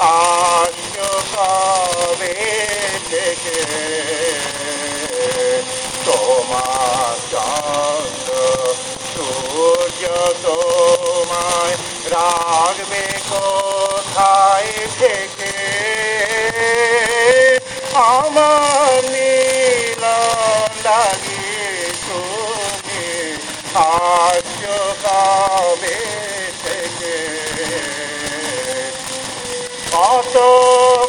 আসছো কবে থেকে তোমার চন্দ্র, সূর্য তোমায় রাখবে কোথায় থেকে? আমার নীল লাগি তুমি আসছো কত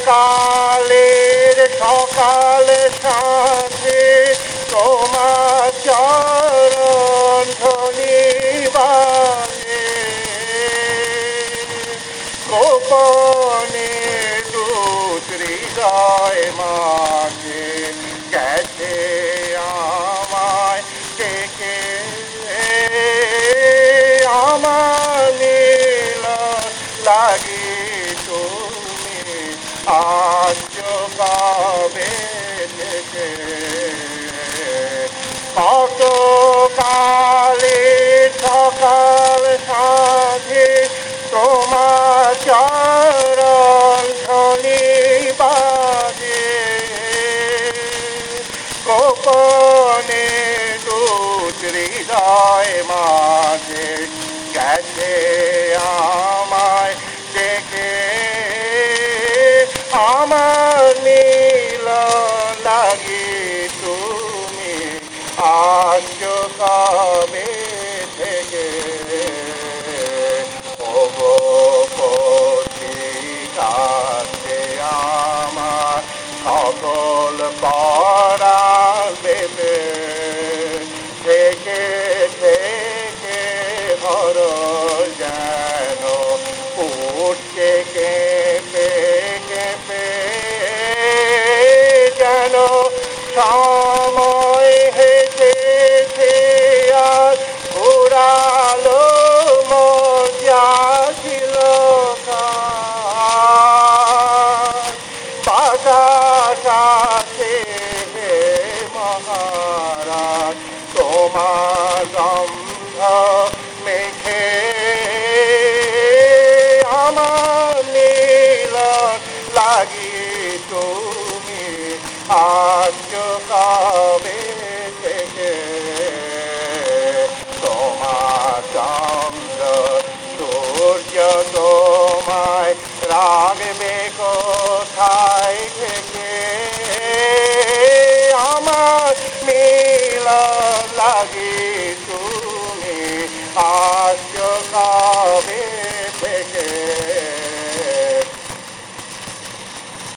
কালের সকাল সাথে তোমার চরণ ধ্বনি বাজে। গোপনে দূত হৃদয় মাঝে গেছে আমায় ডেকে। আমার লাগি তুমি আজ পাবে থেকে কত কালে সকাল সাথে তোমার চরণ ধ্বনি বাজে গোপনে দূত হৃদয় মাঝে গেছে সকল দেবে থেকে থেকে ভর যেন উঠছে কেঁপে কেঁপে যেন সময় আজ কবে থেকে তোমার চন্দ্র সূর্য তোমায় রাগবে